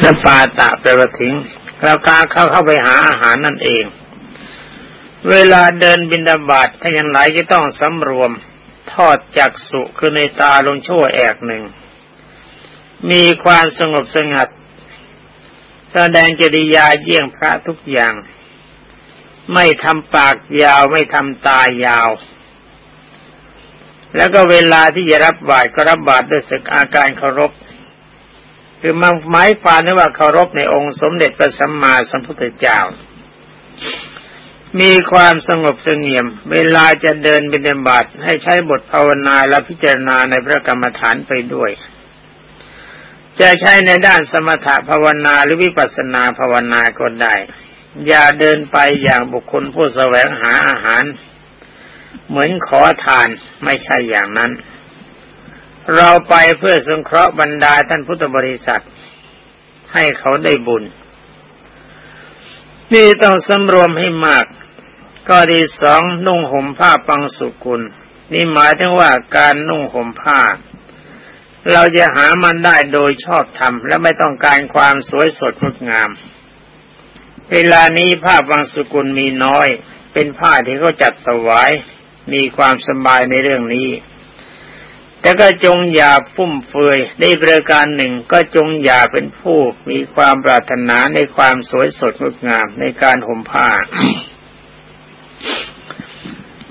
และปาตะแปลว่าทิ้งเรากาเข้าเข้าไปหาอาหารนั่นเอง เวลาเดินบินดาบาดถ้ายังไหลจะต้องสำรวม ทอดจักสุคือในตาลงชั่วแอกหนึ่ง มีความสงบสงัดแสดงจริยาเยี่ยงพระทุกอย่าง ไม่ทำปากยาวไม่ทำตายาว แล้วก็เวลาที่จะรับบาตรก็รับบาตรด้วยสึกอาการเคารพ คือมันหมายความว่าเคารพในองค์สมเด็จพระสัมมาสัมพุทธเจ้า มีความสงบสงเงียม เวลาจะเดินเป็นบาตให้ใช้บทภาวนาและพิจารณาในพระกรรมฐานไปด้วย จะใช้ในด้านสมถะภาวนาหรือวิปัสสนาภาวนาก็ได้ อย่าเดินไปอย่างบุคคลผู้แสวงหาอาหาร เหมือนขอทานไม่ใช่อย่างนั้น เราไปเพื่อสงเคราะห์บรรดาท่านพุทธบริษัท ให้เขาได้บุญ นี่ต้องสำรวมให้มาก ก็ดีสองนุ่งห่มผ้าปังสุกุล นี่หมายถึงว่าการนุ่งห่มผ้า เราจะหามันได้โดยชอบธรรมและไม่ต้องการความสวยสดงดงาม เวลานี้ผ้าบางสุกุลมีน้อย เป็นผ้าที่เขาจัดสวาย มีความสบายในเรื่องนี้ แต่ก็จงอย่าฟุ่มเฟือยในประการหนึ่งก็จงอย่าเป็นผู้มีความปรารถนาในความสวยสดงดงามในการห่มผ้า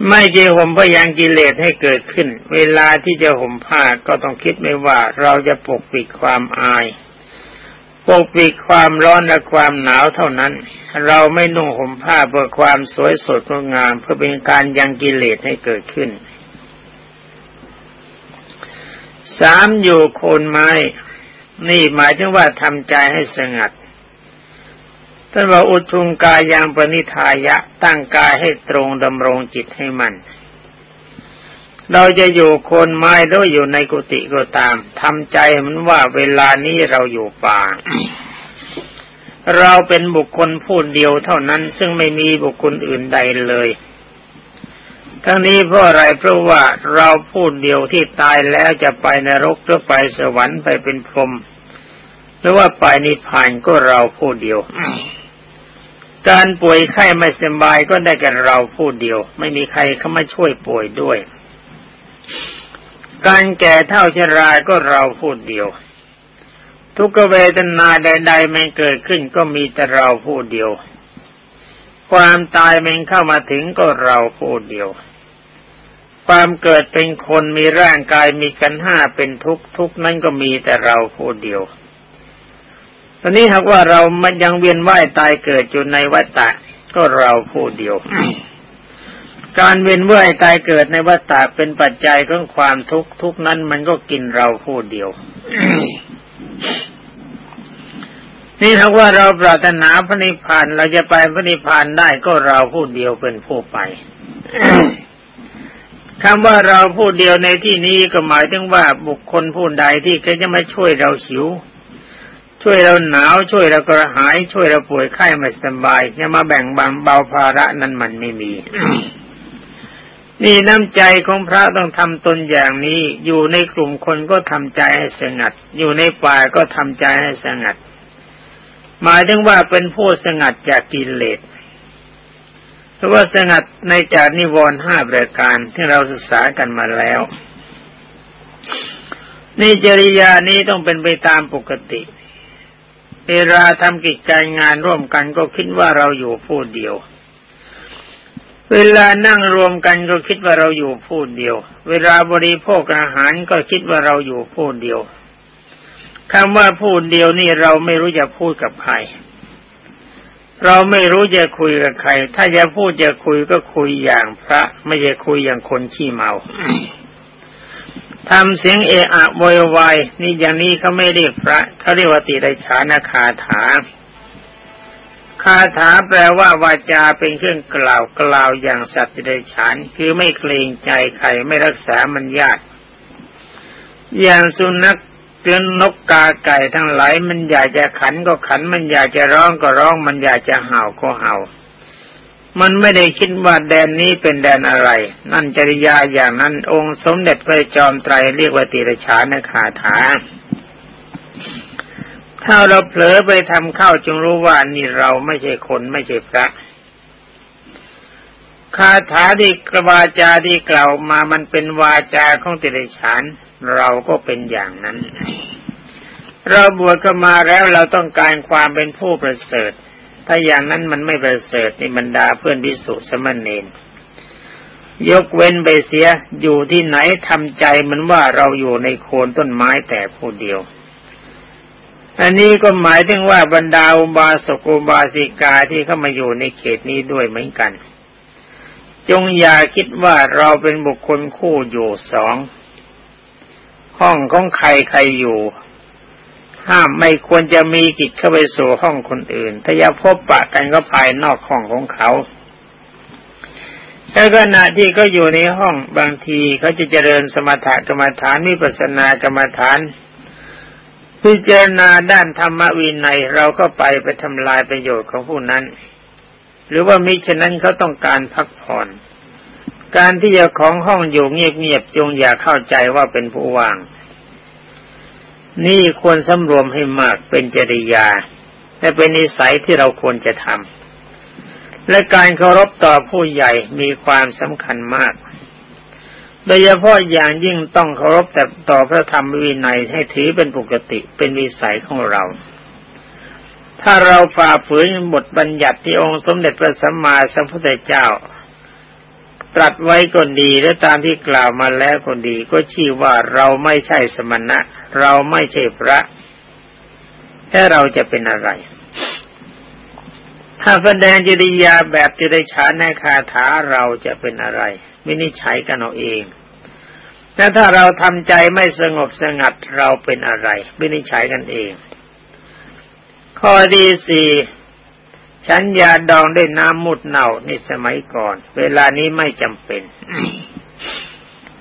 ไม่จะห่มพยังกิเลสให้เกิดขึ้น เวลาที่จะห่มผ้าก็ต้องคิดไม่ว่าเราจะปกปิดความอาย ปกปิดความร้อนและความหนาวเท่านั้น เราไม่นุ่งห่มผ้าเพื่อความสวยสดงดงาม เพื่อเป็นการยังกิเลสให้เกิดขึ้น สามอยู่โคนไม้ นี่หมายถึงว่าทำใจให้สงัดท่านว่าอุทุงกายยังปณิทายะตั้งกายให้ตรงดำรงจิตให้มันเราจะอยู่โคนไม้หรืออยู่ในกุฏิก็ตามทำใจมันว่าเวลานี้เราอยู่ป่า เราเป็นบุคคลผู้เดียวเท่านั้นซึ่งไม่มีบุคคลอื่นใดเลย ทั้งนี้เพราะอะไรเพราะว่าเราพูดเดียวที่ตายแล้วจะไปนรกหรือไปสวรรค์ไปเป็นพรหมหรือว่าไปนิพพานก็เราพูดเดียว การป่วยไข้ไม่สบายก็ได้กันเราพูดเดียว ไม่มีใครเข้ามาช่วยป่วยด้วย การแก่เท่าชราก็เราพูดเดียว ทุกเวทนาใดๆมันเกิดขึ้นก็มีแต่เราพูดเดียว ความตายมันเข้ามาถึงก็เราพูดเดียว ความเกิดเป็นคนมีร่างกายมีกันห้าเป็นทุกทุกนั้นก็มีแต่เราผู้เดียว ตอนนี้หากว่าเรามันยังเวียนว่ายตายเกิดอยู่ในวัฏฏะก็เราผู้เดียว การเวียนว่ายตายเกิดในวัฏฏะเป็นปัจจัยของความทุกข์ทุกนั้นมันก็กินเราผู้เดียวนี่ถ้าว่าเราปรารถนาพระนิพพานเราจะไปพระนิพพานได้ก็เราผู้เดียวเป็นผู้ไป คำว่าเราผู้เดียวในที่นี้ก็หมายถึงว่าบุคคลผู้ใดที่เขาจะมาช่วยเราหิว ช่วยเราหนาวช่วยเรากระหาย ช่วยเราป่วยไข้ไม่สบายจะมาแบ่งบางเบาภาระนั้นมันไม่มี นี่น้ำใจของพระต้องทำตนอย่างนี้ อยู่ในกลุ่มคนก็ทำใจให้สงัด อยู่ในป่าก็ทำใจให้สงัด หมายถึงว่าเป็นผู้สงัดจากกิเลส เพราะว่าสงัดในจากนิวรณ์ห้าประการที่เราศึกษากันมาแล้วนี่จริยานี้ต้องเป็นไปตามปกติเวลาทำกิจการงานร่วมกันก็คิดว่าเราอยู่ผู้เดียว เวลานั่งรวมกันก็คิดว่าเราอยู่ผู้เดียว เวลาบริโภคอาหารก็คิดว่าเราอยู่ผู้เดียวคำว่าผู้เดียวนี่เราไม่รู้จะพูดกับใคร เราไม่รู้จะคุยกับใคร ถ้าจะพูดจะคุยก็คุยอย่างพระ ไม่ใช่คุยอย่างคนขี้เมาทำเสียงเอะอะโวยวายนี่อย่างนี้เขาไม่เรียกพระเขาเรียกว่าติไดฉานคาถา คาถาแปลว่าวาจาเป็นเครื่องกล่าวกล่าวอย่างสัตว์ติไดฉานคือไม่เกรงใจใครไม่รักษามันญาตอย่างสุนัข เตือนนกกาไก่ทั้งหลายมันอยากจะขันก็ขัน มันอยากจะร้องก็ร้อง มันอยากจะเห่าก็เห่า มันไม่ได้คิดว่าแดนนี้เป็นแดนอะไร นั่นจริยาอย่างนั้น องค์สมเด็จพระจอมไตรเรียกว่าติรชานคาถา ถ้าเราเผลอไปทำเข้าจงรู้ว่านี่เราไม่ใช่คนไม่ใช่พระคาถาที่กระวาจาที่กล่าวมามันเป็นวาจาของติริฉาน เราก็เป็นอย่างนั้น เราบวชก็มาแล้วเราต้องการความเป็นผู้ประเสริฐ ถ้าอย่างนั้นมันไม่ประเสริฐในบรรดาเพื่อนพิสุสมณเณรยกเว้นไปเสียอยู่ที่ไหนทำใจมันว่าเราอยู่ในโคนต้นไม้แต่ผู้เดียว อันนี้ก็หมายถึงว่าบรรดาอุบาสกอุบาสิกาที่เข้ามาอยู่ในเขตนี้ด้วยเหมือนกัน จงอย่าคิดว่าเราเป็นบุคคลคู่อยู่สอง ห้องของใครใครอยู่ ห้ามไม่ควรจะมีกิจเข้าไปสู่ห้องคนอื่น ถ้าอยาพบปะกันก็ภายนอกห้องของเขาแต่ขณะที่เขาอยู่ในห้องบางทีเขาจะเจริญสมถกรรมฐานวิปัสสนากรรมฐาน พิจารณาด้านธรรมวินัยเราก็ไปไปทำลายประโยชน์ของผู้นั้น หรือว่ามิฉะนั้นเขาต้องการพักผ่อน การที่จะของห้องอยู่เงียบๆจงอย่าเข้าใจว่าเป็นผู้ว่าง นี่ควรสำรวมให้มากเป็นจริยา และเป็นนิสัยที่เราควรจะทำและการเคารพต่อผู้ใหญ่มีความสำคัญมาก โดยเฉพาะอย่างยิ่งต้องเคารพแต่ต่อพระธรรมวินัยให้ถือเป็นปกติเป็นวิสัยของเราถ้าเราฝ่าฝืนบทบัญญัติที่องค์สมเด็จพระสัมมาสัมพุทธเจ้า ตรัสไว้ก็ดีและตามที่กล่าวมาแล้วก็ดี ก็ชี้ว่าเราไม่ใช่สมณะ เราไม่ใช่พระแค่เราจะเป็นอะไร ถ้าแสดงจริยาแบบจริฉานในคาถาเราจะเป็นอะไรไม่นิฉัยกันเอาเองแต่ถ้าเราทำใจไม่สงบสงัดเราเป็นอะไรไม่นิฉัยกันเอง ข้อดีสี่ ฉันยาดองได้น้ำมุดเน่าในสมัยก่อน เวลานี้ไม่จำเป็น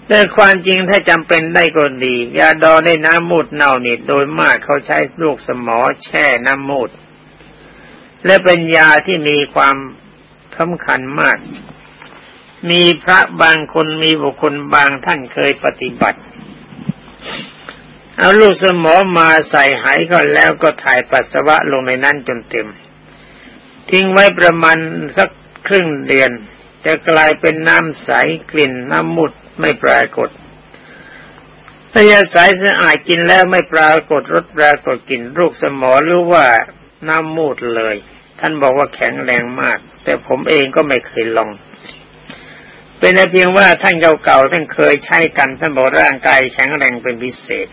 แต่ความจริงถ้าจำเป็นได้ก็ดี ยาดองได้น้ำมูดเน่านี่โดยมากเขาใช้ลูกสมอแช่น้ำมูด และเป็นยาที่มีความสำคัญมาก มีพระบางคนมีบุคคลบางท่านเคยปฏิบัติเอาลูกสมอมาใส่หายก่อนแล้วก็ถ่ายปัสสาวะลงในนั้นจนเต็ม ทิ้งไว้ประมาณสักครึ่งเดือน จะกลายเป็นน้ำใสกลิ่นน้ำมุดไม่ปรากฏถ้ายาใสสะอาดกินแล้วไม่ปรากฏรสปรากฏกลิ่นลูกสมอหรือว่าน้ำมูดเลย ท่านบอกว่าแข็งแรงมาก แต่ผมเองก็ไม่เคยลอง เป็นเพียงว่าท่านเก่าๆท่านเคยใช้กันท่านบอกร่างกายแข็งแรงเป็นพิเศษ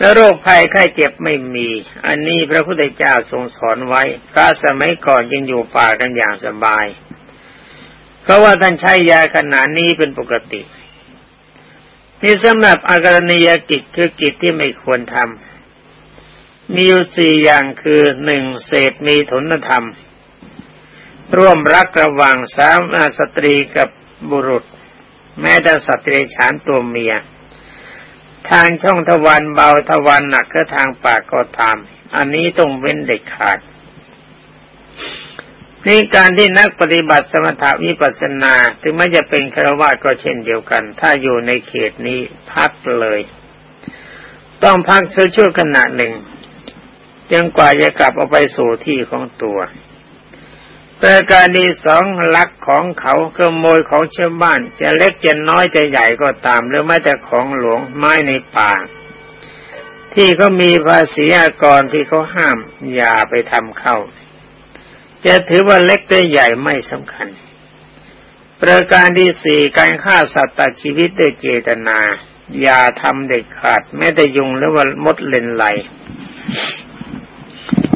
แล้วโรคภัยไข้เจ็บไม่มี อันนี้พระพุทธเจ้าทรงสอนไว้ พระสมัยก่อนยังอยู่ป่ากันอย่างสบาย เพราะว่าท่านใช้ยาขนาดนี้เป็นปกติ นี่สำหรับอาการณียกิจคือกิจที่ไม่ควรทำ มีอยู่สี่อย่างคือหนึ่งเศษมีทุนธรรม ร่วมรักระหว่างสามสตรีกับบุรุษ แม้แต่สตรีฉานตัวเมีย ทางช่องทวารเบาทวารหนักก็ทางปากก็ตาม อันนี้ต้องเว้นเด็ดขาดนี่การที่นักปฏิบัติสมถาวิปัสสนา ถึงแม้จะเป็นคารวะก็เช่นเดียวกัน ถ้าอยู่ในเขตนี้พักเลย ต้องพักเสียชั่วขณะหนึ่งจนกว่าจะกลับเอาไปสู่ที่ของตัว ประการที่สองลักของเขาขโมยของชาวบ้าน จะเล็กจะน้อยจะใหญ่ก็ตาม หรือแม้แต่ของหลวงไม้ในป่า ที่เขามีภาษีอากรที่เขาห้าม อย่าไปทำเข้า จะถือว่าเล็กหรือใหญ่ไม่สำคัญ ประการที่สี่การฆ่าสัตว์ตัดชีวิตด้วยเจตนา อย่าทำเด็ดขาด แม้แต่ยุงหรือว่ามดเลนไหล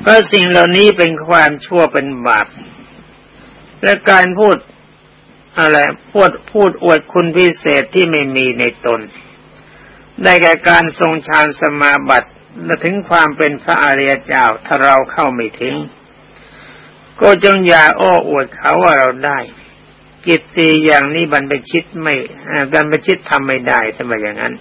เพราะสิ่งเหล่านี้เป็นความชั่วเป็นบาป และการพูดอะไรพูดพูดอวดคุณพิเศษที่ไม่มีในตน ได้แก่การทรงฌานสมาบัติและถึงความเป็นพระอริยเจ้าถ้าเราเข้าไม่ถึง ก็จงอย่าอ้ออวดเขาว่าเราได้ กิจสี่อย่างนี้บรรพชิตไม่บรรพชิตทำไม่ได้ทำไมอย่างนั้น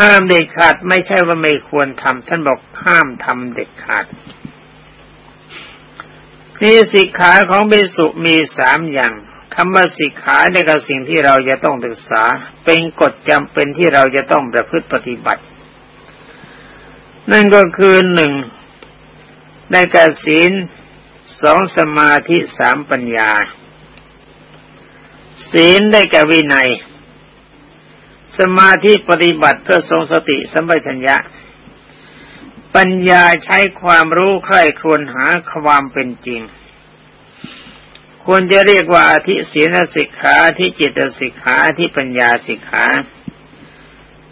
ห้ามเด็ดขาดไม่ใช่ว่าไม่ควรทำท่านบอกห้ามทำเด็ดขาด นี่สิกขาของเบสุมีสามอย่างคำว่าสิกขาในกับสิ่งที่เราจะต้องศึกษา เป็นกฎจำเป็นที่เราจะต้องประพฤติปฏิบัติ นั่นก็คือหนึ่งได้แก่ศีลสองสมาธิสามปัญญา ศีลได้แก่วินัย สมาธิปฏิบัติเพื่อทรงสติสัมปชัญญะ ปัญญาใช้ความรู้ใคร่ครวญหาความเป็นจริง ควรจะเรียกว่าอธิศีลสิกขาที่จิตสิกขาที่ปัญญาสิกขา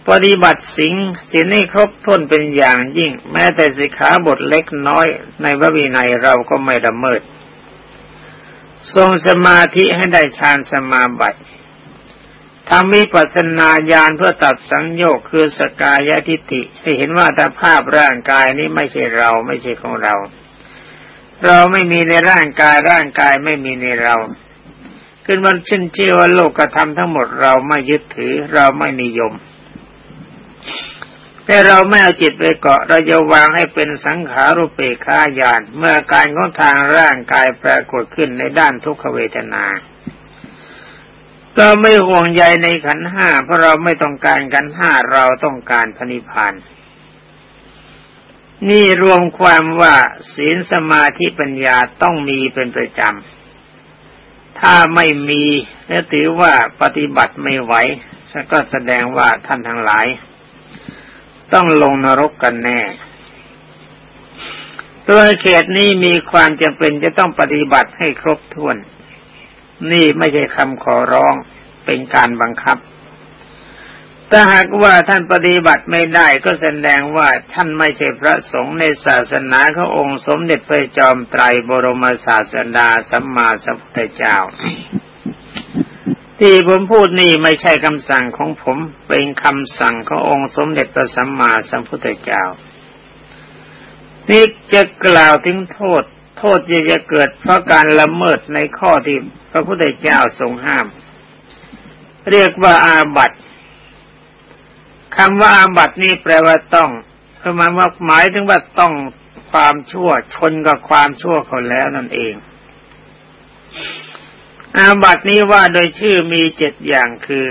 ปฏิบัติสิงสินให้ครบถ้วนเป็นอย่างยิ่ง แม้แต่สิกขาบทเล็กน้อยในพระวินัยเราก็ไม่ละเมิด ทรงสมาธิให้ได้ฌานสมาบัติ ทำมิปัสนาญาณเพื่อตัดสังโยคคือสกายทิฏฐิให้เห็นว่าแต่ภาพร่างกายนี้ไม่ใช่เราไม่ใช่ของเรา เราไม่มีในร่างกายร่างกายไม่มีในเรา ขึ้นมันชื่นเชื่อว่าโลกกระทำทั้งหมดเราไม่ยึดถือเราไม่นิยม แต่เราไม่เอาจิตไปเกาะเราจะวางให้เป็นสังขารุเปกขาญาณเมื่อการของทางร่างกายปรากฏขึ้นในด้านทุกขเวทนา ก็ไม่ห่วงใยในขันห้าเพราะเราไม่ต้องการขันห้าเราต้องการพระนิพานนี่รวมความว่าศีลสมาธิปัญญาต้องมีเป็นประจำ ถ้าไม่มีและถือว่าปฏิบัติไม่ไหวก็แสดงว่าท่านทั้งหลาย ต้องลงนรกกันแน่ ตัวเขตนี้มีความจำเป็นจะต้องปฏิบัติให้ครบถ้วน นี่ไม่ใช่คำขอร้องเป็นการบังคับ ถ้าหากว่าท่านปฏิบัติไม่ได้ก็แสดงว่าท่านไม่ใช่พระสงฆ์ในศาสนาขององค์สมเด็จพระจอมไตรบรมศาสดาสัมมาสัมพุทธเจ้า ที่ผมพูดนี่ไม่ใช่คำสั่งของผม เป็นคำสั่งขององค์สมเด็จพระสัมมาสัมพุทธเจ้านี่จะกล่าวถึงโทษ โทษที่จะเกิดเพราะการละเมิดในข้อที่พระพุทธเจ้าทรงห้าม เรียกว่าอาบัติคำว่าอาบัตินี่แปลว่าต้องคือมันว่าหมายถึงว่าต้องความชั่วชนกับความชั่วเขาแล้วนั่นเอง อาบัตินี้ว่าโดยชื่อมีเจ็ดอย่างคือ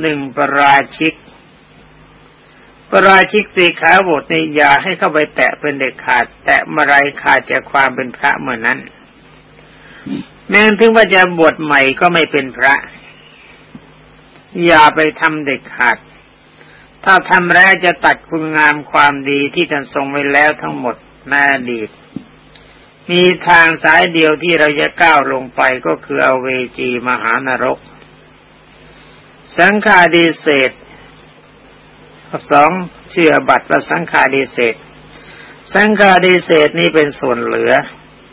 หนึ่งปราชิก ประราชิกตีขาบทนี้อย่าให้เข้าไปแตะเป็นเด็กขาด แตะมื่อไรขาดจากความเป็นพระเมื่อนั้น แม้ถึงว่าจะบวชใหม่ก็ไม่เป็นพระ อย่าไปทำเด็กขาด ถ้าทำแล้วจะตัดคุณงามความดีที่ท่านทรงไว้แล้วทั้งหมดในอดีตมีทางสายเดียวที่เราจะก้าวลงไปก็คือเอาเวจีมหานรก สังฆาดีเศษ สองเชื่อบัตรและสังฆาดีเศษ สังฆาดีเศษนี้เป็นส่วนเหลือ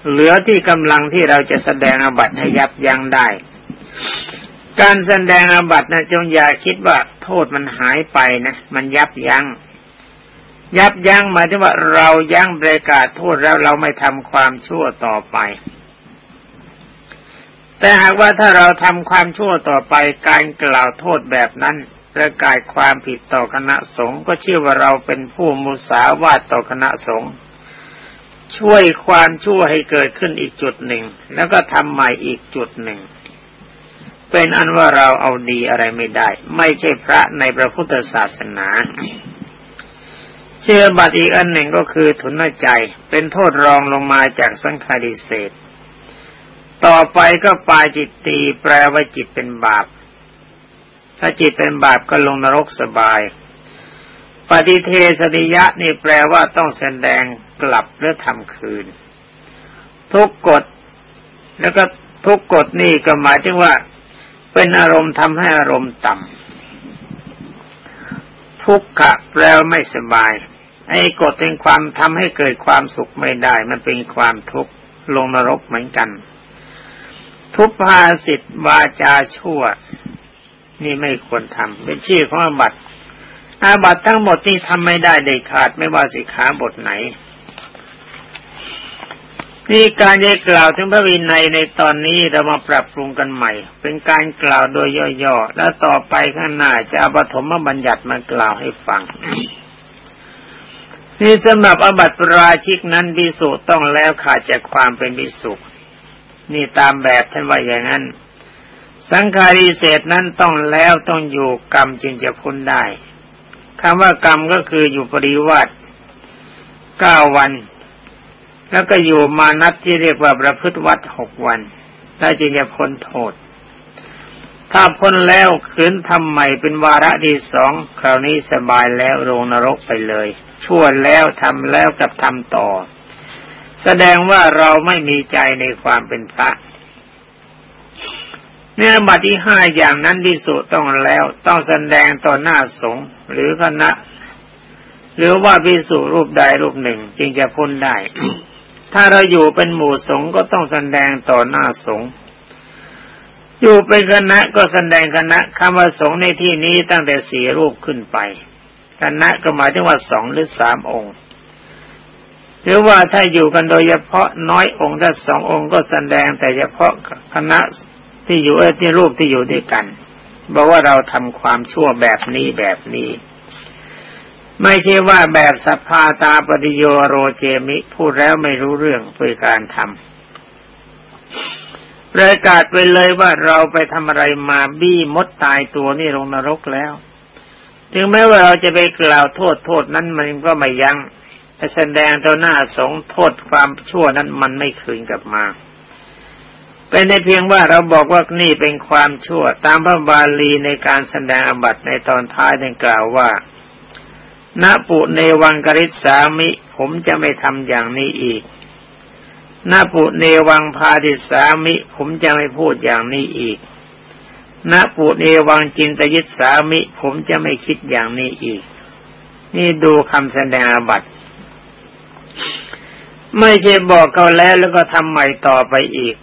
เหลือที่กำลังที่เราจะแสดงอบัตให้ยับยั้งได้ การแสดงอบัตนะจงอย่าคิดว่าโทษมันหายไปนะมันยับยัง้งยับยั้งหมายถึงว่าเรายั้งประกาศโทษแล้วเราไม่ทำความชั่วต่อไป แต่หากว่าถ้าเราทำความชั่วต่อไปการกล่าวโทษแบบนั้น ประกาศความผิดต่อคณะสงฆ์ก็ชื่อว่าเราเป็นผู้มุสาวาทต่อคณะสงฆ์ช่วยความชั่วให้เกิดขึ้นอีกจุดหนึ่ง แล้วก็ทำใหม่อีกจุดหนึ่ง เป็นอันว่าเราเอาดีอะไรไม่ได้ ไม่ใช่พระในพระพุทธศาสนา เชื่อบัตรอีกอันหนึ่งก็คือทุนใจ เป็นโทษรองลงมาจากสังคาริเศษต่อไปก็ปาจิตตีแปลว่าจิตเป็นบาป ถ้าจิตเป็นบาปก็ลงนรกสบาย ปฏิเทสนิยะนี่แปลว่าต้องแสดงกลับหรือทำคืน ทุกกฎแล้วก็ทุกกฎนี่ก็หมายถึงว่า เป็นอารมณ์ทำให้อารมณ์ต่ำทุกขะแปลไม่สบายไอ้กฎเป็นความทำให้เกิดความสุขไม่ได้ มันเป็นความทุกข์ลงนรกเหมือนกัน ทุพภาสิทธวาจาชั่ว นี่ไม่ควรทำเป็นชื่อของอาบัตอาบัตทั้งหมดนี่ทำไม่ได้เด็ดขาดไม่ว่าสิขาบทไหนนี่การจะกล่าวถึงพระวินัยในตอนนี้เรามาปรับปรุงกันใหม่ เป็นการกล่าวโดยย่อๆแล้วต่อไปข้างหน้าจะเอาปฐมบัญญัติมากล่าวให้ฟัง นี่สำหรับอบัติปราชิกนั้นบิสุต้องแล้วขาดจากความเป็นบิสุนี่ตามแบบท่านว่าอย่างนั้น สังขารีเศษนั้นต้องแล้วต้องอยู่กรรมจึงจะพ้นได้คำว่ากรรมก็คืออยู่ปริวัติเก้าวัน แล้วก็อยู่มานัดที่เรียกว่าประพฤติวัดหกวันแล้วจึงจะพ้นโทษ ถ้าพ้นแล้วขืนทำใหม่เป็นวาระที่สองคราวนี้สบายแล้วลงนรกไปเลย ชั่วแล้วทำแล้วกับทำต่อ แสดงว่าเราไม่มีใจในความเป็นพระ เนื้อบัตรที่ห้าอย่างนั้นที่สุต้องแล้วต้องแสดงต่อหน้าสงฆ์หรือคณะ หรือว่าพิสุรูปใดรูปหนึ่งจึงจะพ้นได้ ถ้าเราอยู่เป็นหมู่สงฆ์ก็ต้องแสดงต่อหน้าสงฆ์อยู่เป็นคณะก็แสดงคณะคำว่าสงฆ์ในที่นี้ตั้งแต่สี่รูปขึ้นไป คณะก็หมายถึงว่าสองหรือสามองค์หรือว่าถ้าอยู่กันโดยเฉพาะน้อยองค์ถ้าสององค์ก็แสดงแต่เฉพาะคณะ ที่อยู่เอที่รูปที่อยู่ด้วยกัน บอกว่าเราทำความชั่วแบบนี้แบบนี้ ไม่ใช่ว่าแบบสัพพาตาปฏิโยโรเจมิ พูดแล้วไม่รู้เรื่องเพื่อการทำประกาศไปเลยว่าเราไปทำอะไรมาบี้มดตายตัวนี่ลงนรกแล้ว ถึงแม้ว่าเราจะไปกล่าวโทษโทษนั้นมันก็ไม่ยัง้งแสดงต่อหน้าสงโทษความชั่วนั้นมันไม่คืนกลับมา เป็นในเพียงว่าเราบอกว่านี่เป็นความชั่ว ตามพระบาลีในการแสดงอบัตในตอนท้ายได้กล่าวว่าณปุเนวังกริษสามิ ผมจะไม่ทำอย่างนี้อีกณปุเนวังพาดิสามิ ผมจะไม่พูดอย่างนี้อีกณปุเนวังจินตยิสามิ ผมจะไม่คิดอย่างนี้อีก นี่ดูคำแสดงอบัตไม่ใช่บอกเขาแล้วแล้วก็ทำใหม่ต่อไปอีก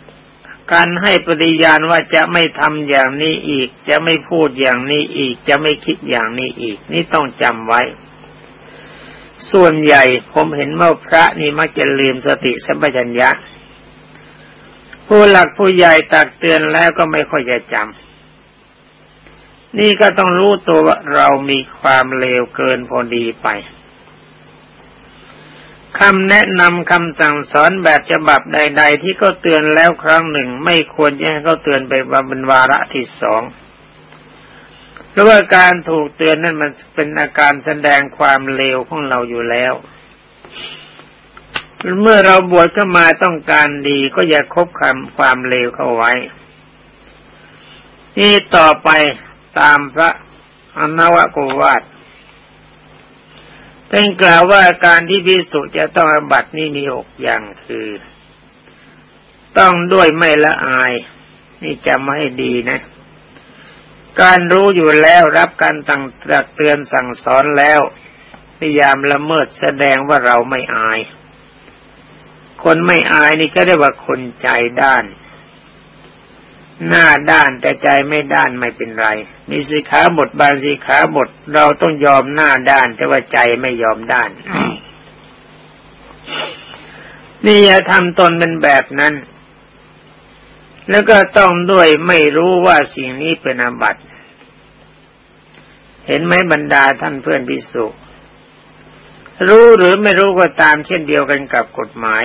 การให้ปฏิญาณว่าจะไม่ทำอย่างนี้อีก จะไม่พูดอย่างนี้อีก จะไม่คิดอย่างนี้อีก นี่ต้องจำไว้ ส่วนใหญ่ผมเห็นว่าพระนี่มักจะลืมสติสัมปชัญญะ ผู้หลักผู้ใหญ่ตักเตือนแล้วก็ไม่ค่อยจะจำนี่ก็ต้องรู้ตัวว่าเรามีความเลวเกินพอดีไป คำแนะนำคำสั่งสอนแบบฉบับใด ๆ ที่ก็เตือนแล้วครั้งหนึ่ง ไม่ควรจะให้เขาเตือนไปว่าเป็นวาระที่สองเพราะว่าการถูกเตือนนั่นมันเป็นอาการแสดงความเลวของเราอยู่แล้ว เมื่อเราบวชเข้ามาต้องการดีก็อย่าคบคำความเลวเข้าไว้ นี่ต่อไปตามพระอนวโกวาท ท่านกล่าวว่าการที่พิสุจะต้องอบัตินี่มีหกอย่างคือ ต้องด้วยไม่ละอาย นี่จำมาให้ดีนะ การรู้อยู่แล้วรับการตั้งตักเตือนสั่งสอนแล้วพยายามละเมิดแสดงว่าเราไม่อาย คนไม่อายนี่ก็เรียกว่าคนใจด้าน หน้าด้านแต่ใจไม่ด้านไม่เป็นไร มีสีขาบทบางสีขาบท เราต้องยอมหน้าด้าน แต่ว่าใจไม่ยอมด้าน นี่อย่าทำตนเป็นแบบนั้น แล้วก็ต้องด้วยไม่รู้ว่าสิ่งนี้เป็นอาบัติ เห็นไหมบรรดาท่านเพื่อนพิสุรู้หรือไม่รู้ก็ตามเช่นเดียวกันกับกฎหมาย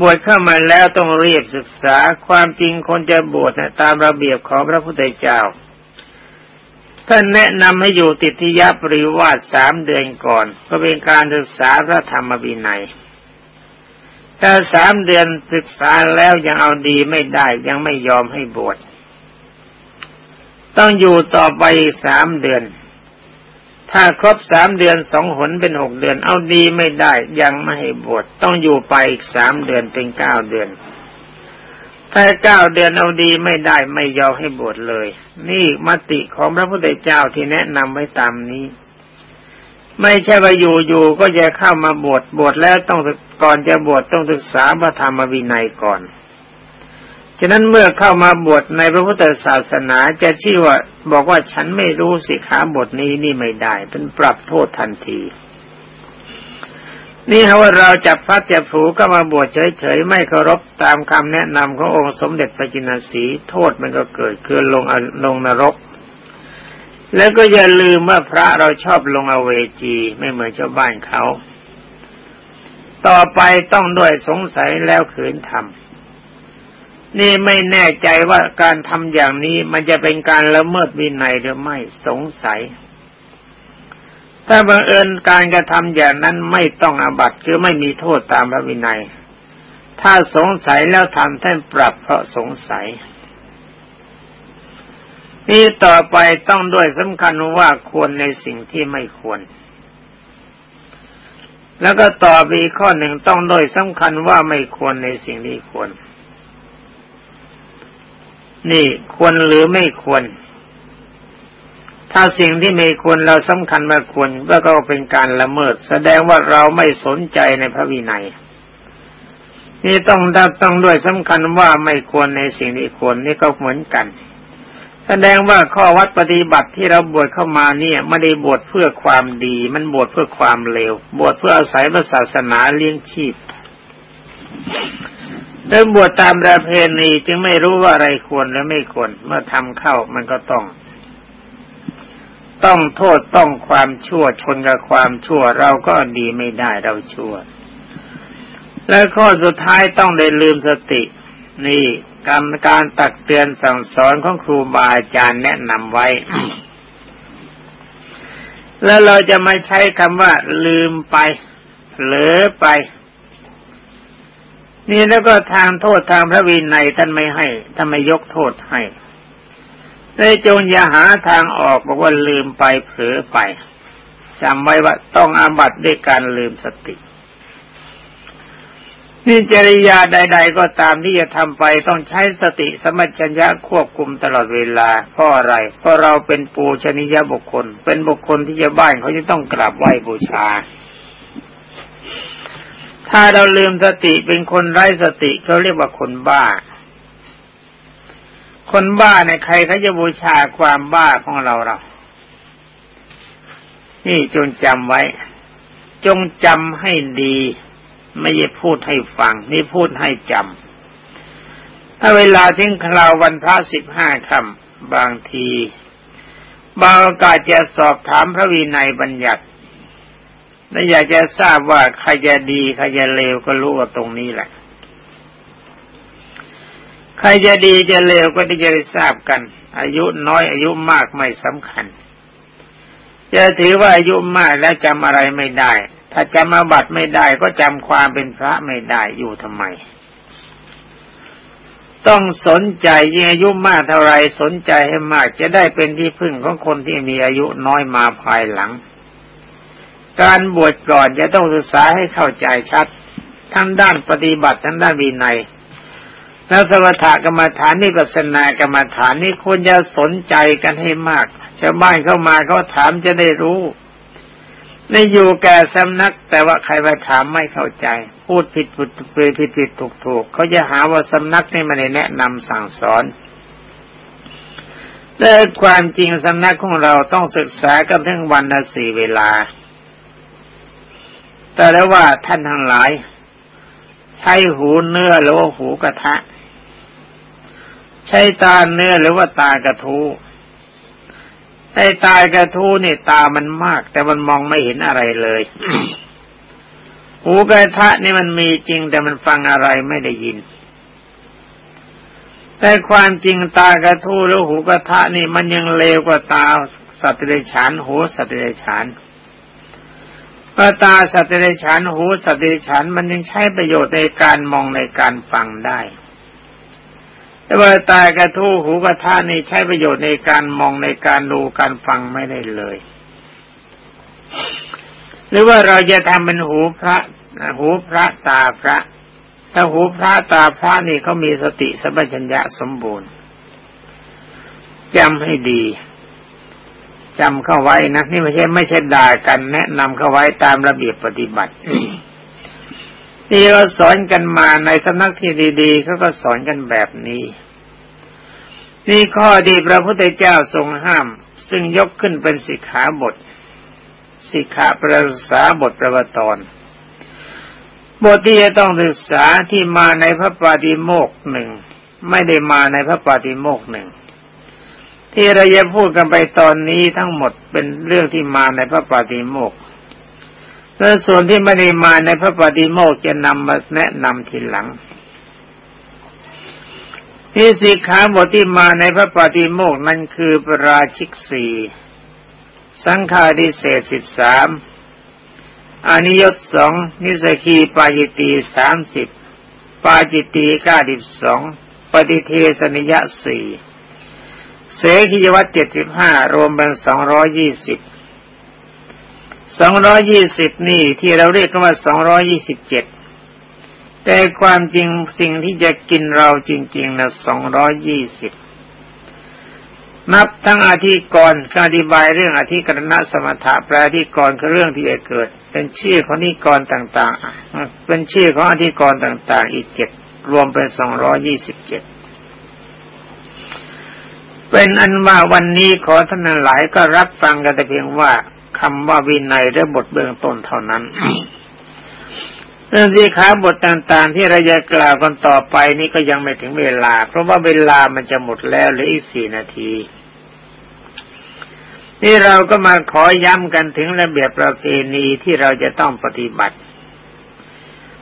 บวชเข้ามาแล้วต้องเรียบศึกษาความจริงคนจะบวชนะตามระเบียบของพระพุทธเจ้า ท่านแนะนำให้อยู่ติทิยปริวาสสามเดือนก่อนก็เป็นการศึกษาพระธรรมวินัยถ้าสามเดือนศึกษาแล้วยังเอาดีไม่ได้ยังไม่ยอมให้บวชต้องอยู่ต่อไปสามเดือน ถ้าครบสามเดือนสองหนเป็นหกเดือน เอาดีไม่ได้ยังไม่ให้บวชต้องอยู่ไปอีกสามเดือนเป็นเก้าเดือน ถ้าเก้าเดือนเอาดีไม่ได้ไม่ยอมให้บวชเลย นี่มติของพระพุทธเจ้าที่แนะนำไว้ตามนี้ ไม่ใช่ว่าอยู่ๆก็จะเข้ามาบวชบวชแล้วต้องก่อนจะบวชต้องศึกษาพระธรรมวินัยก่อน ฉะนั้นเมื่อเข้ามาบวชในพระพุทธศาสนาจะชื่อว่าบอกว่าฉันไม่รู้สิขาบทนี้นี่ไม่ได้ เป็นปรับโทษทันที นี่ฮะว่าเราจับพัดจับผูก็มาบวชเฉยๆไม่เคารพตามคำแนะนำขององค์สมเด็จพระจินสีโทษมันก็เกิดคือลงลงนรก แล้วก็อย่าลืมว่าพระเราชอบลงอเวจีไม่เหมือนชาวบ้านเขา ต่อไปต้องด้วยสงสัยแล้วขืนทำ นี่ไม่แน่ใจว่าการทำอย่างนี้มันจะเป็นการละเมิดวินัยหรือไม่สงสัย ถ้าบังเอิญการกระทำอย่างนั้นไม่ต้องอาบัติคือไม่มีโทษตามพระวินัย ถ้าสงสัยแล้วทำท่านปรับเพราะสงสัยนี่ต่อไปต้องด้วยสำคัญว่าควรในสิ่งที่ไม่ควร แล้วก็ต่อไปข้อหนึ่งต้องด้วยสำคัญว่าไม่ควรในสิ่งที่ควร นี่ควรหรือไม่ควร ถ้าสิ่งที่ไม่ควรเราสำคัญว่าควรแล้วก็เป็นการละเมิด แสดงว่าเราไม่สนใจในพระวินัย นี่ต้องดต้องด้วยสำคัญว่าไม่ควรในสิ่งที่ควรนี่ก็เหมือนกัน แสดงว่าข้อวัดปฏิบัติที่เราบวชเข้ามาเนี่ยไม่ได้บวชเพื่อความดี มันบวชเพื่อความเลว บวชเพื่ออาศัยศาสนาเลี้ยงชีพ เดินบวชตามประเพณีจึงไม่รู้ว่าอะไรควรและไม่ควร เมื่อทำเข้ามันก็ต้อง ต้องโทษต้องความชั่วชนกับความชั่วเราก็ดีไม่ได้เราชั่ว และข้อสุดท้ายต้องได้ลืมสติ นี่กรรมการตักเตือนสั่งสอนของครูบาอาจารย์แนะนำไว้ แล้วเราจะไม่ใช้คำว่า ลืมไปเหลือไป นี่แล้วก็ทางโทษทางพระวินัยท่านไม่ให้ท่านไม่ยกโทษให้เลยจงอย่าหาทางออกบอกว่าลืมไปเผลอไปจำไว้ว่าต้องอาบัตด้วยการลืมสตินี่จริยาใด ๆ ก็ตามที่จะทำไปต้องใช้สติสมัชัญญะควบคุมตลอดเวลาเพราะอะไรเพราะเราเป็นปูชนียบุคคล เป็นบุคคลที่จะบ้านเขาจะต้องกราบไหว้บูชา ถ้าเราลืมสติเป็นคนไร้สติเขาเรียกว่าคนบ้า คนบ้าในใครเขาจะบูชาความบ้าของเราเรา นี่จงจำไว้ จงจำให้ดี ไม่ใช่พูดให้ฟัง นี่พูดให้จำ ถ้าเวลาทิ้งคราววันพระสิบห้าคำบางที บางโอกาสจะสอบถามพระวีนัยบัญญัติ และอยากจะทราบว่าใครจะดีใครจะเลวก็รู้ว่าตรงนี้แหละ ใครจะดีจะเลวก็จะได้ทราบกัน อายุน้อยอายุมากไม่สำคัญ จะถือว่าอายุมากแล้วจำอะไรไม่ได้ ถ้าจำอาบัตไม่ได้ก็จำความเป็นพระไม่ได้อยู่ทำไม ต้องสนใจยิ่งอายุมากเท่าไรสนใจให้มากจะได้เป็นที่พึ่งของคนที่มีอายุน้อยมาภายหลัง การบวชก่อนจะต้องศึกษาให้เข้าใจชัด ทั้งด้านปฏิบัติทั้งด้านวินัยแล้วสมถกรรมฐานนี่ปัสนากรรมฐานนี่ควรจะสนใจกันให้มากชาวบ้านเข้ามาเขาถามจะได้รู้ในอยู่แก่สำนัก แต่ว่าใครมาถามไม่เข้าใจ พูดผิดผิดผิดผิดผิดถูกถูกเขาจะหาว่าสำนักนี่มันแนะนำสั่งสอนแต่ความจริงสำนักของเราต้องศึกษากันทั้งวันละสี่เวลา แต่แล้วว่าท่านทั้งหลาย ใช้หูเนื้อหรือว่าหูกระทะ ใช้ตาเนื้อหรือว่าตากระทูไอ้ตากระทูนี่ตามันมาก แต่มันมองไม่เห็นอะไรเลย หูกระทะนี่มันมีจริง แต่มันฟังอะไรไม่ได้ยิน แต่ความจริงตากระทูหรือหูกระทะนี่มันยังเลวกว่าตาสัตว์เดรัจฉานหูสัตว์เดรัจฉาน พระตาสัตว์เดรัจฉานหูสัตว์เดรัจฉานมันยังใช้ประโยชน์ในการมองในการฟังได้ แต่ว่าตากระทู้หูกระทานี่ใช้ประโยชน์ในการมองในการดูการฟังไม่ได้เลย หรือว่าเราจะทำเป็นหูพระหูพระตาพระถ้าหูพระตาพระนี่เขามีสติสัมปชัญญะสมบูรณ์จำให้ดี จำเข้าไว้นะนี่ไม่ใช่ไม่ใช่ด่ากัน แนะนำเข้าไว้ตามระเบียบปฏิบัติที่เราสอนกันมาในสำนักที่ดีๆเขาก็สอนกันแบบนี้ นี่ข้อดีพระพุทธเจ้าทรงห้าม ซึ่งยกขึ้นเป็นสิกขาบท สิกขาประษาบทประวัตรบทที่จะต้องศึกษาที่มาในพระปาฏิโมกหนึ่งไม่ได้มาในพระปาฏิโมกหนึ่ง ที่เราจะพูดกันไปตอนนี้ทั้งหมดเป็นเรื่องที่มาในพระปาฏิโมกข์และส่วนที่ไม่ได้มาในพระปฏิโมกข์จะนำมาแนะนำทีหลังที่สิกขาบทที่มาในพระปฏิโมกข์นั้นคือปราชิกสีสังฆาดิเศษสิบสามอานิยตสองนิสกีปาจิตีสามสิบปาจิตีเก้าสิบสองปฏิเทสนิยะสี่ เสกิยวัตเจ็ดสิบห้ารวมเป็นสองร้อยี่สิบสองร้อยี่สิบนี่ที่เราเรียกกันว่าสองร้อยี่สิบเจ็ดแต่ความจริงสิ่งที่จะกินเราจริงๆนะสองร้อยี่สิบนับทั้งอธิกรณ์การอธิบายเรื่องอธิกรณสมถะแปลอธิกรณ์คือเรื่องที่จะเกิด เป็นชื่อของนิกรต่างๆ เป็นชื่อของอธิกรณ์ต่าง ๆ อีกเจ็ดรวมเป็นสองร้อยี่สิบเจ็ด เป็นอันว่าวันนี้ขอท่านหลายก็รับฟังกันแต่เพียงว่าคำว่าวินัยและบทเบื้องต้นเท่านั้น เรื่องที่ขาบทต่างๆ ที่เราจะกล่าวกันต่อไปนี่ก็ยังไม่ถึงเวลา เพราะว่าเวลามันจะหมดแล้วเหลืออีกสี่นาที นี่เราก็มาขอย้ำกันถึงระเบียบประเพณีที่เราจะต้องปฏิบัติ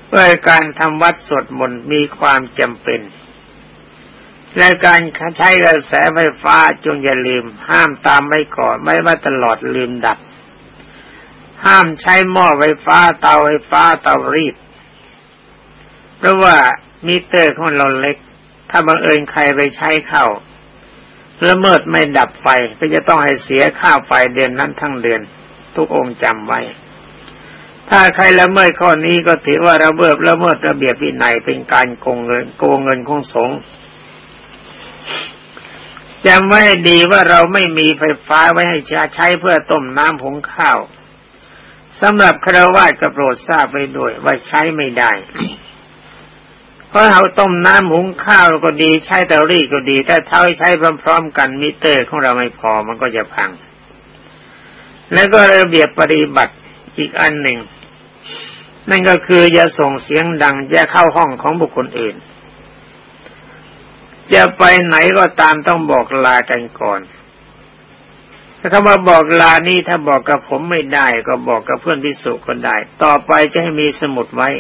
เพื่อการทำวัดสวดมนต์มีความจำเป็น และการใช้กระแสไฟฟ้าจงอย่าลืม ห้ามตามไว้ก่อนไม่ว่าตลอดลืมดับ ห้ามใช้หม้อไฟฟ้าเตาไฟฟ้าเตารีดเพราะว่ามิเตอร์ของเราเล็ก ถ้าบังเอิญใครไปใช้เข้าละเมิดไม่ดับไฟก็จะต้องให้เสียค่าไฟเดือนนั้นทั้งเดือน ทุกองค์จำไว้ ถ้าใครละเมิดข้อนี้ก็ถือว่าระเบิดละเมิดระเบียบวินัยเป็นการโกงเงินโกงเงินของสงฆ์ จำไว้ดีว่าเราไม่มีไฟฟ้าไว้ให้ใช้เพื่อต้มน้ำหุงข้าวสำหรับคารวะก็โปรดทราบไว้ด้วยว่าใช้ไม่ได้ เพราะเราต้มน้ำหุงข้าวก็ดีใช้เตารีดก็ดีแต่เท่าใช้พร้อมๆ กันมิเตอร์ของเราไม่พอมันก็จะพัง แล้วก็ระเบียบปฏิบัติอีกอันหนึ่ง นั่นก็คืออย่าส่งเสียงดังอย่าเข้าห้องของบุคคลอื่น จะไปไหนก็ตามต้องบอกลากันก่อนถ้าคำว่าบอกลานี่ถ้าบอกกับผมไม่ได้ ก็บอกกับเพื่อนพิสุคนได้ ต่อไปจะให้มีสมุดไว้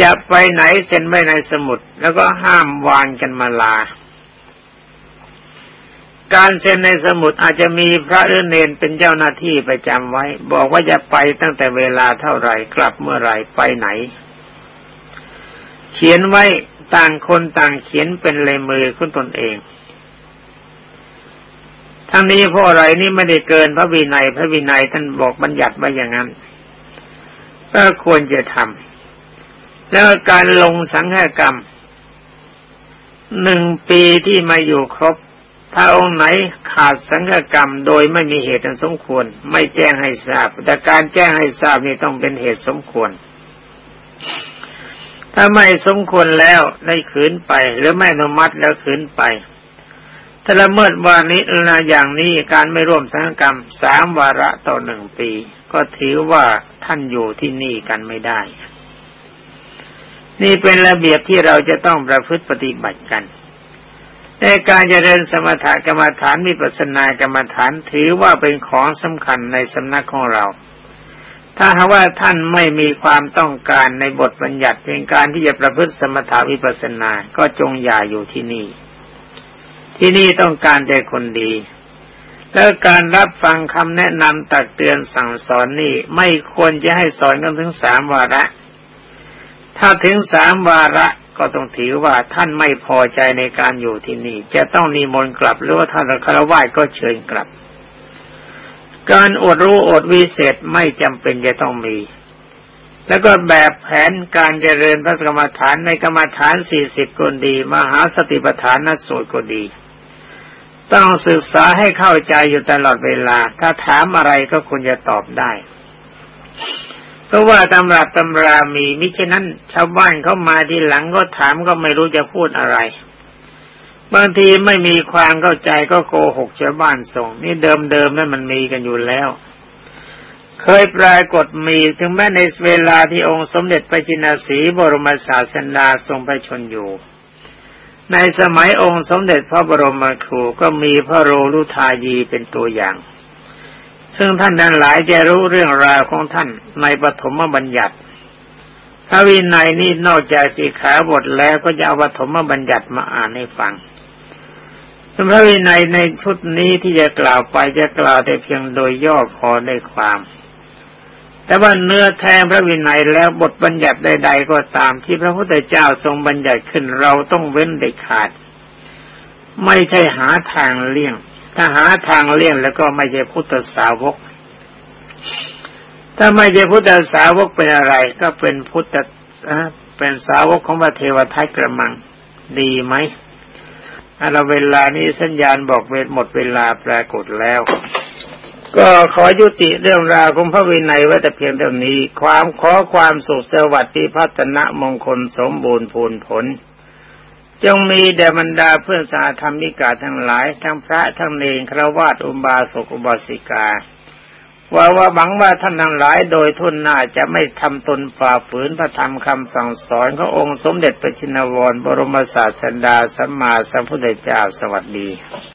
จะไปไหนเซ็นไว้ในสมุด แล้วก็ห้ามวานกันมาลา การเซ็นในสมุดอาจจะมีพระหรือเนนเป็นเจ้าหน้าที่ไปจำไว้ บอกว่าจะไปตั้งแต่เวลาเท่าไหร่กลับเมื่อไหร่ไปไหน เขียนไว้ ต่างคนต่างเขียนเป็นลายมือคุณตนเอง ทั้งนี้เพราะอะไรนี่ไม่ได้เกินพระวินัย พระวินัยท่านบอกบัญญัติไว้อย่างนั้น ก็ควรจะทำ แล้วการลงสังฆกรรมหนึ่งปีที่มาอยู่ครบ ถ้าองค์ไหนขาดสังฆกรรมโดยไม่มีเหตุอันสมควร ไม่แจ้งให้ทราบ แต่การแจ้งให้ทราบนี่ต้องเป็นเหตุสมควร ถ้าไม่สมควรแล้วได้ขืนไป หรือไม่อนุมัติแล้วขืนไป ถ้าละเมิดวานี้นาอย่างนี้การไม่ร่วมสังกรรมสามวาระต่อหนึ่งปี ก็ถือว่าท่านอยู่ที่นี่กันไม่ได้ นี่เป็นระเบียบที่เราจะต้องประพฤติปฏิบัติกันในการเจริญสมถกรรมฐานมีปัสนากรรมฐานถือว่าเป็นของสำคัญในสำนักของเรา ถ้าหากว่าท่านไม่มีความต้องการในบทบัญญัติในการที่จะประพฤติสมถาวิปัสนา ก็จงอย่าอยู่ที่นี่ ที่นี่ต้องการแต่คนดีแล้วการรับฟังคำแนะนำตักเตือนสั่งสอนนี่ไม่ควรจะให้สอนกันถึงสามวาระ ถ้าถึงสามวาระก็ต้องถือว่าท่านไม่พอใจในการอยู่ที่นี่ จะต้องนิมนต์กลับหรือว่าท่านคารวะก็เชิญกลับ การอดรู้อดวิเศษไม่จำเป็นจะต้องมี แล้วก็แบบแผนการเจริญพระกรรมฐานในกรรมฐานสี่สิบคนดีมหาสติปัฏฐานนสูตรก็ดี ต้องศึกษาให้เข้าใจอยู่ตลอดเวลา ถ้าถามอะไรก็ควรจะตอบได้เพราะว่าตำรับตำรามีมิฉะนั้นชาวบ้านเขามาทีหลังก็ถามก็ไม่รู้จะพูดอะไร บางทีไม่มีความเข้าใจก็โกหกชาวบ้านส่ง นี่เดิมๆนั่นมันมีกันอยู่แล้ว เคยปรากฏมีถึงแม้ในเวลาที่องค์สมเด็จพระจินสีบรมศาสดาทรงไปชนอยู่ ในสมัยองค์สมเด็จพระบรมครูก็มีพระโรลุทายีเป็นตัวอย่าง ซึ่งท่านนั้นหลายจะรู้เรื่องราวของท่านในปฐมบัญญัติพระวินัยนี้นอกจากสีขาบทแล้วก็จะเอาปฐมบัญญัติมาอ่านให้ฟัง พระวินัยในชุดนี้ที่จะกล่าวไปจะกล่าวแต่เพียงโดยย่อพอได้ความ แต่ว่าเนื้อแท้พระวินัยแล้วบทบัญญัติใด ๆ ก็ตามที่พระพุทธเจ้าทรงบัญญัติขึ้นเราต้องเว้นเด็ดขาด ไม่ใช่หาทางเลี่ยง ถ้าหาทางเลี่ยงแล้วก็ไม่ใช่พุทธสาวก ถ้าไม่ใช่พุทธสาวกเป็นอะไร ก็เป็นพุทธเป็นสาวกของพระเทวทัตกระมัง ดีไหม เราเวลานี้สัญญาณบอกเวทหมดเวลาปรากฏแล้ว ก็ขอยุติเรื่องราวของพระวินัยไว้แต่เพียงเท่านี้ ความขอความสุขสวัสดิ์พัฒนะมงคลสมบูรณ์พูนผล จงมีแด่บรรดาเพื่อนสาธรรมิกาทั้งหลาย ทั้งพระทั้งเนรครวาตอุบาสกอุบาสิกา ว่าว่าหวังว่าท่านทั้งหลายโดยทุนหน้าจะไม่ทำตนฝ่าฝืนพระธรรมคำสั่งสอนขององค์สมเด็จพระชินวรบรมศาสดาสัมมาสัมพุทธเจ้าสวัสดี